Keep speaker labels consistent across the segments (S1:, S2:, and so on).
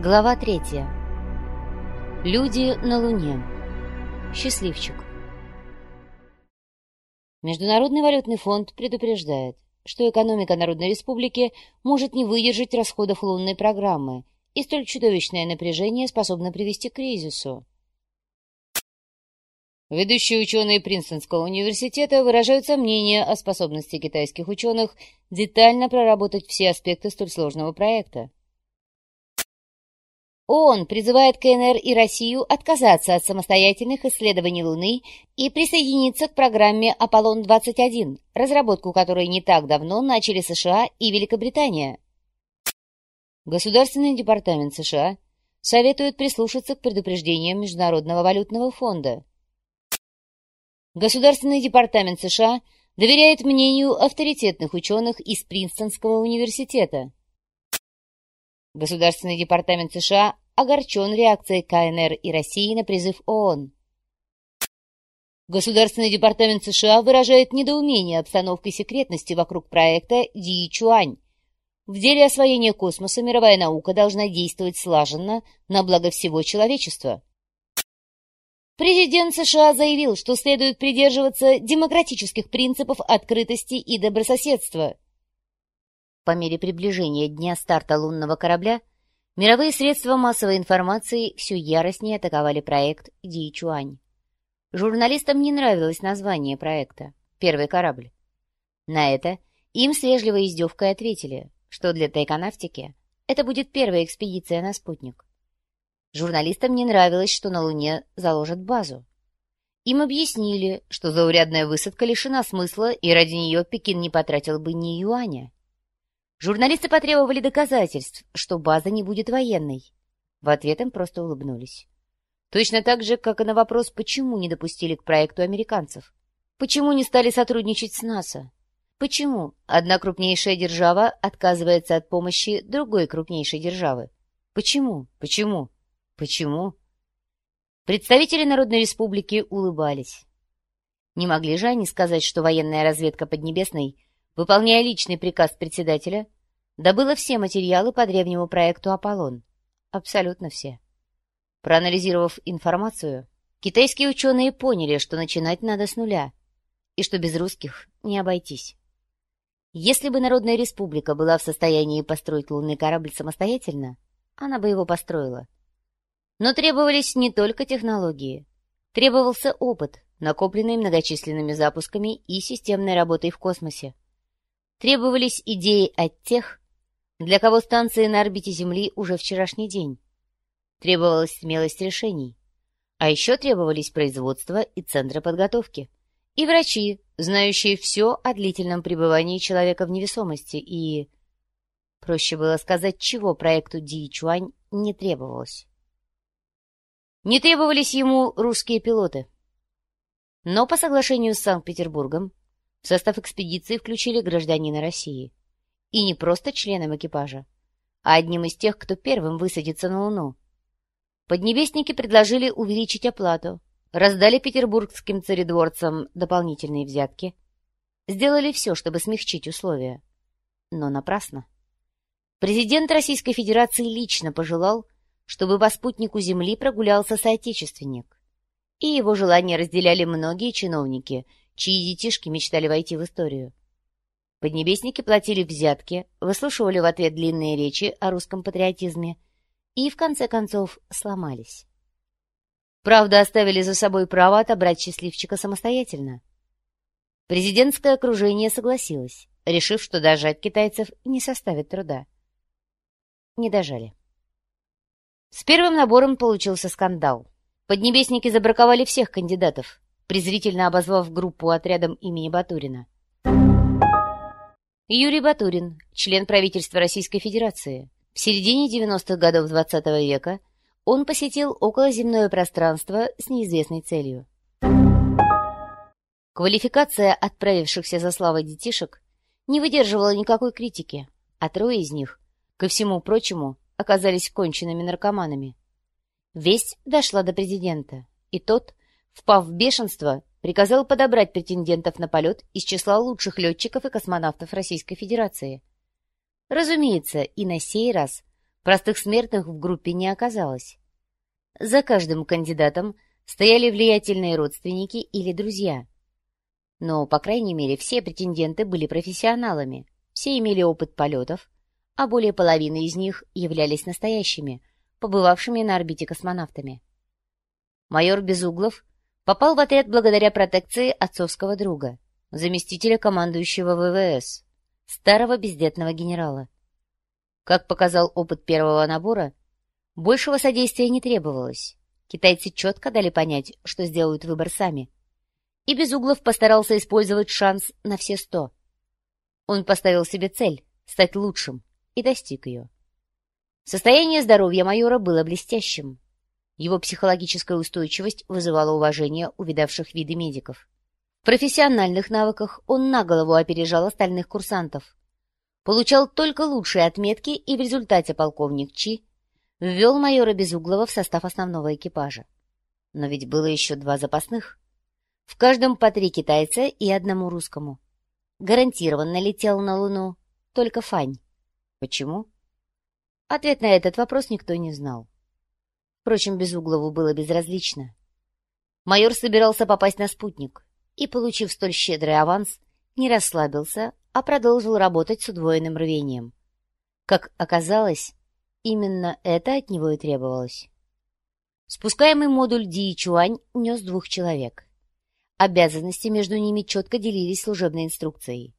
S1: Глава третья. Люди на Луне. Счастливчик. Международный валютный фонд предупреждает, что экономика Народной Республики может не выдержать расходов лунной программы, и столь чудовищное напряжение способно привести к кризису. Ведущие ученые Принстонского университета выражают сомнения о способности китайских ученых детально проработать все аспекты столь сложного проекта. ООН призывает КНР и Россию отказаться от самостоятельных исследований Луны и присоединиться к программе «Аполлон-21», разработку которой не так давно начали США и Великобритания. Государственный департамент США советует прислушаться к предупреждениям Международного валютного фонда. Государственный департамент США доверяет мнению авторитетных ученых из Принстонского университета. Государственный департамент США огорчен реакцией КНР и России на призыв ООН. Государственный департамент США выражает недоумение обстановкой секретности вокруг проекта Ди Чуань. В деле освоения космоса мировая наука должна действовать слаженно на благо всего человечества. Президент США заявил, что следует придерживаться демократических принципов открытости и добрососедства – по мере приближения дня старта лунного корабля, мировые средства массовой информации все яростнее атаковали проект Дичуань. Журналистам не нравилось название проекта «Первый корабль». На это им с вежливой издевкой ответили, что для тайконавтики это будет первая экспедиция на спутник. Журналистам не нравилось, что на Луне заложат базу. Им объяснили, что заурядная высадка лишена смысла, и ради нее Пекин не потратил бы ни юаня. Журналисты потребовали доказательств, что база не будет военной. В ответ им просто улыбнулись. Точно так же, как и на вопрос, почему не допустили к проекту американцев. Почему не стали сотрудничать с НАСА? Почему одна крупнейшая держава отказывается от помощи другой крупнейшей державы? Почему? Почему? Почему? Представители Народной Республики улыбались. Не могли же они сказать, что военная разведка Поднебесной выполняя личный приказ председателя, добыла все материалы по древнему проекту «Аполлон». Абсолютно все. Проанализировав информацию, китайские ученые поняли, что начинать надо с нуля, и что без русских не обойтись. Если бы Народная Республика была в состоянии построить лунный корабль самостоятельно, она бы его построила. Но требовались не только технологии. Требовался опыт, накопленный многочисленными запусками и системной работой в космосе. Требовались идеи от тех, для кого станции на орбите Земли уже вчерашний день. Требовалась смелость решений. А еще требовались производство и центры подготовки. И врачи, знающие все о длительном пребывании человека в невесомости. И, проще было сказать, чего проекту Ди Чуань не требовалось. Не требовались ему русские пилоты. Но по соглашению с Санкт-Петербургом в состав экспедиции включили гражданина России. И не просто членом экипажа, а одним из тех, кто первым высадится на Луну. Поднебесники предложили увеличить оплату, раздали петербургским царедворцам дополнительные взятки, сделали все, чтобы смягчить условия. Но напрасно. Президент Российской Федерации лично пожелал, чтобы по спутнику Земли прогулялся соотечественник. И его желание разделяли многие чиновники чьи детишки мечтали войти в историю. Поднебесники платили взятки, выслушивали в ответ длинные речи о русском патриотизме и, в конце концов, сломались. Правда, оставили за собой право отобрать счастливчика самостоятельно. Президентское окружение согласилось, решив, что дожать китайцев не составит труда. Не дожали. С первым набором получился скандал. Поднебесники забраковали всех кандидатов, презрительно обозвав группу отрядом имени Батурина. Юрий Батурин, член правительства Российской Федерации. В середине 90-х годов XX -го века он посетил околоземное пространство с неизвестной целью. Квалификация отправившихся за славой детишек не выдерживала никакой критики, а трое из них, ко всему прочему, оказались конченными наркоманами. Весть дошла до президента, и тот впав в бешенство, приказал подобрать претендентов на полет из числа лучших летчиков и космонавтов Российской Федерации. Разумеется, и на сей раз Простых смертных в группе не оказалось. За каждым кандидатом стояли влиятельные родственники или друзья. Но, по крайней мере, все претенденты были профессионалами, все имели опыт полетов, а более половины из них являлись настоящими, побывавшими на орбите космонавтами. Майор Безуглов попал в отряд благодаря протекции отцовского друга, заместителя командующего ВВС, старого бездетного генерала. Как показал опыт первого набора, большего содействия не требовалось. Китайцы четко дали понять, что сделают выбор сами. И Безуглов постарался использовать шанс на все сто. Он поставил себе цель — стать лучшим, и достиг ее. Состояние здоровья майора было блестящим. Его психологическая устойчивость вызывала уважение у видавших виды медиков. В профессиональных навыках он на голову опережал остальных курсантов. Получал только лучшие отметки, и в результате полковник Чи ввел майора Безуглова в состав основного экипажа. Но ведь было еще два запасных. В каждом по три китайца и одному русскому. Гарантированно летел на Луну только Фань. Почему? Ответ на этот вопрос никто не знал. Впрочем, Безуглову было безразлично. Майор собирался попасть на спутник и, получив столь щедрый аванс, не расслабился, а продолжил работать с удвоенным рвением. Как оказалось, именно это от него и требовалось. Спускаемый модуль Ди Чуань нес двух человек. Обязанности между ними четко делились служебной инструкцией.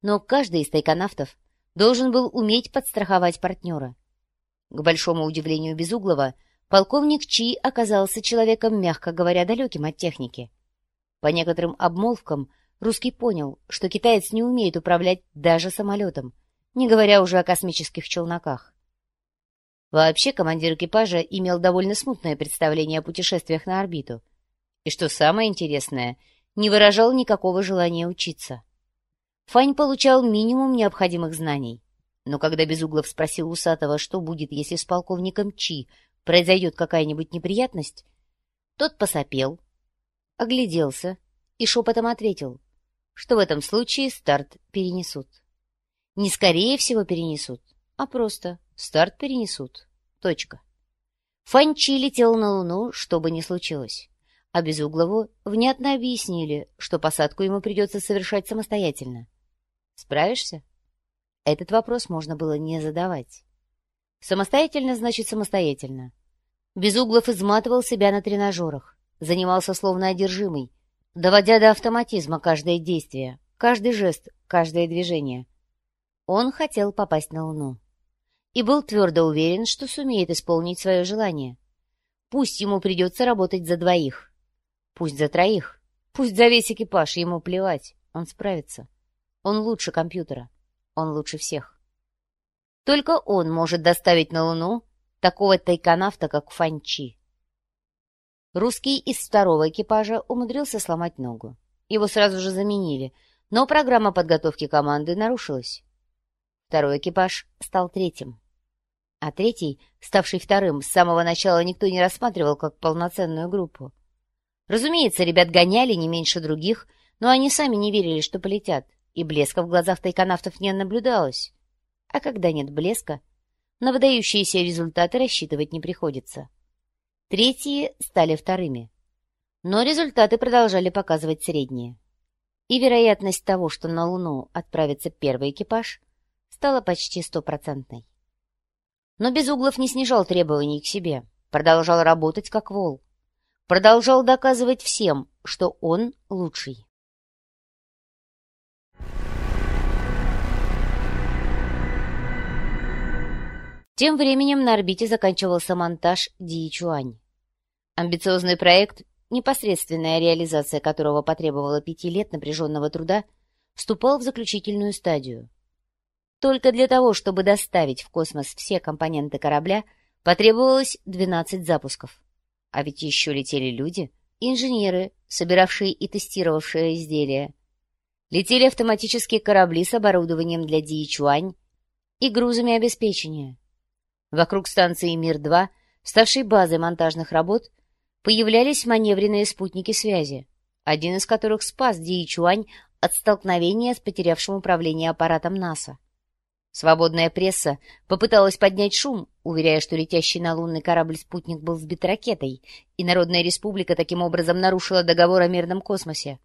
S1: Но каждый из тайконавтов должен был уметь подстраховать партнера. К большому удивлению Безуглова, полковник Чи оказался человеком, мягко говоря, далеким от техники. По некоторым обмолвкам русский понял, что китаец не умеет управлять даже самолетом, не говоря уже о космических челноках. Вообще командир экипажа имел довольно смутное представление о путешествиях на орбиту. И что самое интересное, не выражал никакого желания учиться. Фань получал минимум необходимых знаний. Но когда Безуглов спросил Усатого, что будет, если с полковником Чи произойдет какая-нибудь неприятность, тот посопел, огляделся и шепотом ответил, что в этом случае старт перенесут. Не скорее всего перенесут, а просто старт перенесут. Точка. Фань Чи летел на Луну, что бы ни случилось. А Безуглову внятно объяснили, что посадку ему придется совершать самостоятельно. Справишься? Этот вопрос можно было не задавать. Самостоятельно значит самостоятельно. Безуглов изматывал себя на тренажерах, занимался словно одержимый, доводя до автоматизма каждое действие, каждый жест, каждое движение. Он хотел попасть на Луну. И был твердо уверен, что сумеет исполнить свое желание. Пусть ему придется работать за двоих. Пусть за троих. Пусть за весь экипаж, ему плевать. Он справится. Он лучше компьютера. Он лучше всех. Только он может доставить на Луну такого тайконавта, как Фанчи. Русский из второго экипажа умудрился сломать ногу. Его сразу же заменили, но программа подготовки команды нарушилась. Второй экипаж стал третьим. А третий, ставший вторым, с самого начала никто не рассматривал как полноценную группу. Разумеется, ребят гоняли не меньше других, но они сами не верили, что полетят и блеска в глазах тайконавтов не наблюдалось. А когда нет блеска, на выдающиеся результаты рассчитывать не приходится. Третьи стали вторыми. Но результаты продолжали показывать средние. И вероятность того, что на Луну отправится первый экипаж, стала почти стопроцентной. Но Безуглов не снижал требований к себе, продолжал работать как вол. Продолжал доказывать всем, что он лучший. Тем временем на орбите заканчивался монтаж Диичуань. Амбициозный проект, непосредственная реализация которого потребовала пяти лет напряженного труда, вступал в заключительную стадию. Только для того, чтобы доставить в космос все компоненты корабля, потребовалось 12 запусков. А ведь еще летели люди, инженеры, собиравшие и тестировавшие изделия. Летели автоматические корабли с оборудованием для Диичуань и грузами обеспечения. Вокруг станции Мир-2, ставшей базой монтажных работ, появлялись маневренные спутники связи, один из которых спас Ди Чуань от столкновения с потерявшим управление аппаратом НАСА. Свободная пресса попыталась поднять шум, уверяя, что летящий на лунный корабль спутник был сбит ракетой, и Народная Республика таким образом нарушила договор о мирном космосе.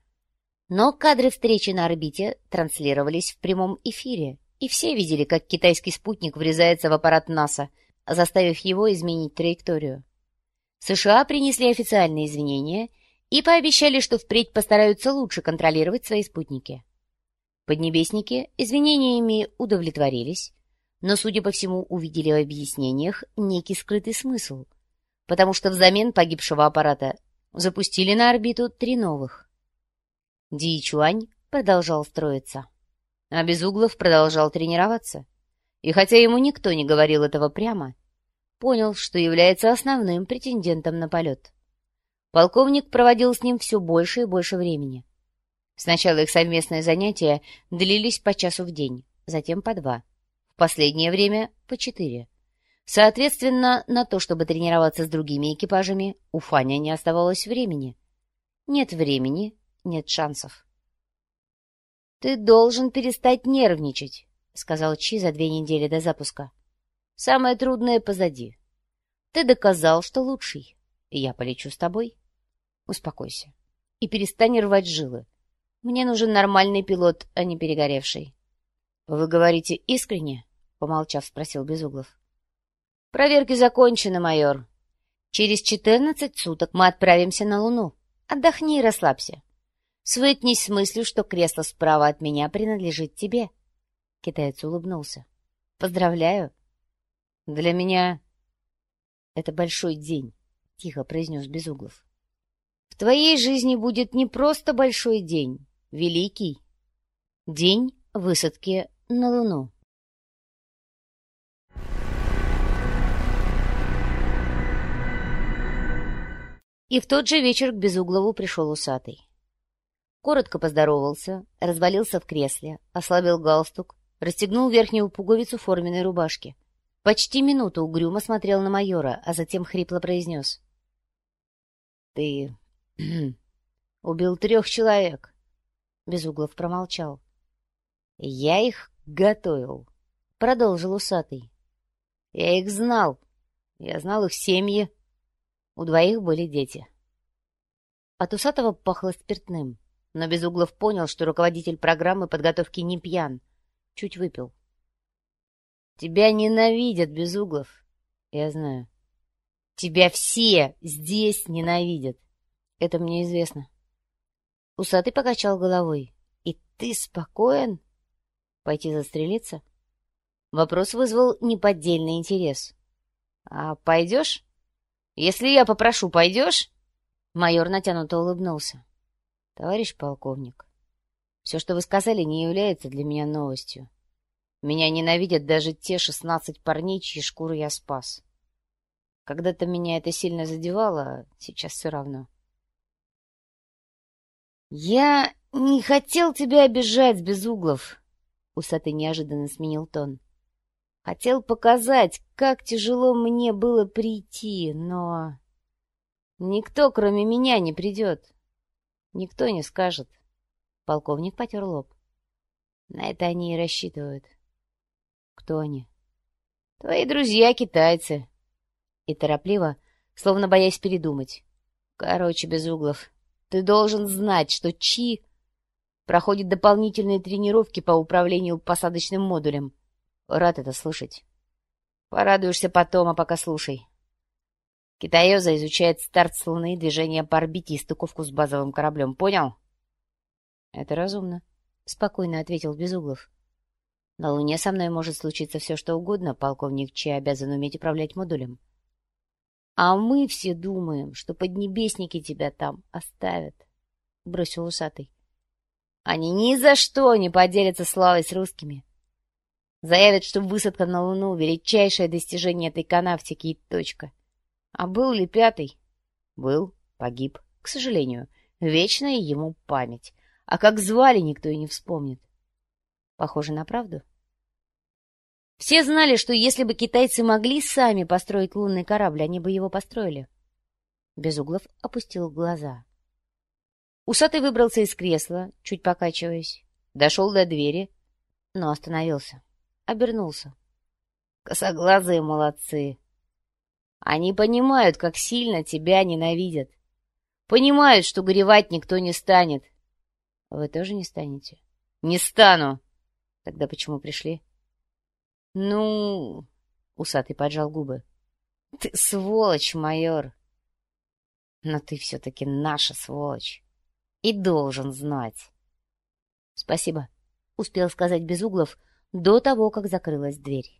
S1: Но кадры встречи на орбите транслировались в прямом эфире, и все видели, как китайский спутник врезается в аппарат НАСА, заставив его изменить траекторию. США принесли официальные извинения и пообещали, что впредь постараются лучше контролировать свои спутники. Поднебесники извинениями удовлетворились, но, судя по всему, увидели в объяснениях некий скрытый смысл, потому что взамен погибшего аппарата запустили на орбиту три новых. Ди Чуань продолжал строиться, а Безуглов продолжал тренироваться. И хотя ему никто не говорил этого прямо, понял, что является основным претендентом на полет. Полковник проводил с ним все больше и больше времени. Сначала их совместные занятия длились по часу в день, затем по два. В последнее время по четыре. Соответственно, на то, чтобы тренироваться с другими экипажами, у Фаня не оставалось времени. Нет времени, нет шансов. «Ты должен перестать нервничать», — сказал Чи за две недели до запуска. «Самое трудное позади. Ты доказал, что лучший, и я полечу с тобой. Успокойся и перестань рвать жилы. Мне нужен нормальный пилот, а не перегоревший. — Вы говорите искренне? — помолчав, спросил Безуглов. — Проверки закончены, майор. Через четырнадцать суток мы отправимся на Луну. Отдохни и расслабься. Свыкнись с мыслью, что кресло справа от меня принадлежит тебе. Китаец улыбнулся. — Поздравляю. — Для меня это большой день, — тихо произнес Безуглов. — В твоей жизни будет не просто большой день, Великий. День высадки на Луну. И в тот же вечер к Безуглову пришел усатый. Коротко поздоровался, развалился в кресле, ослабил галстук, расстегнул верхнюю пуговицу форменной рубашки. Почти минуту угрюмо смотрел на майора, а затем хрипло произнес. — Ты убил трех человек. Безуглов промолчал. «Я их готовил», — продолжил усатый. «Я их знал. Я знал их семьи. У двоих были дети». От усатого пахло спиртным, но Безуглов понял, что руководитель программы подготовки не пьян. Чуть выпил. «Тебя ненавидят, Безуглов. Я знаю. Тебя все здесь ненавидят. Это мне известно. Усатый покачал головой. «И ты спокоен? Пойти застрелиться?» Вопрос вызвал неподдельный интерес. «А пойдешь? Если я попрошу, пойдешь?» Майор натянуто улыбнулся. «Товарищ полковник, все, что вы сказали, не является для меня новостью. Меня ненавидят даже те шестнадцать парней, чьи шкуры я спас. Когда-то меня это сильно задевало, сейчас все равно. «Я не хотел тебя обижать, Безуглов!» Усатый неожиданно сменил тон. «Хотел показать, как тяжело мне было прийти, но...» «Никто, кроме меня, не придет. Никто не скажет». Полковник потер лоб. «На это они и рассчитывают». «Кто они?» «Твои друзья-китайцы». И торопливо, словно боясь передумать. «Короче, Безуглов, ты должен знать, что Чи проходит дополнительные тренировки по управлению посадочным модулем. Рад это слышать. Порадуешься потом, а пока слушай. Китаёза изучает старт с Луны, движение по орбите и стыковку с базовым кораблем. Понял? — Это разумно, — спокойно ответил Безуглов. — На Луне со мной может случиться все, что угодно. Полковник Чи обязан уметь управлять модулем. — а мы все думаем, что поднебесники тебя там оставят, — бросил усатый. Они ни за что не поделятся славой с русскими. Заявят, что высадка на Луну — величайшее достижение этой канавтики и точка. А был ли пятый? Был, погиб, к сожалению. Вечная ему память. А как звали, никто и не вспомнит. Похоже на правду? Все знали, что если бы китайцы могли сами построить лунный корабль, они бы его построили. Безуглов опустил глаза. Усатый выбрался из кресла, чуть покачиваясь, дошел до двери, но остановился. обернулся. Косоглазые молодцы. Они понимают, как сильно тебя ненавидят. Понимают, что горевать никто не станет. Вы тоже не станете? Не стану. Тогда почему пришли? Ну... Усатый поджал губы. Ты сволочь, майор. Но ты все-таки наша сволочь. И должен знать. Спасибо, успел сказать Безуглов до того, как закрылась дверь.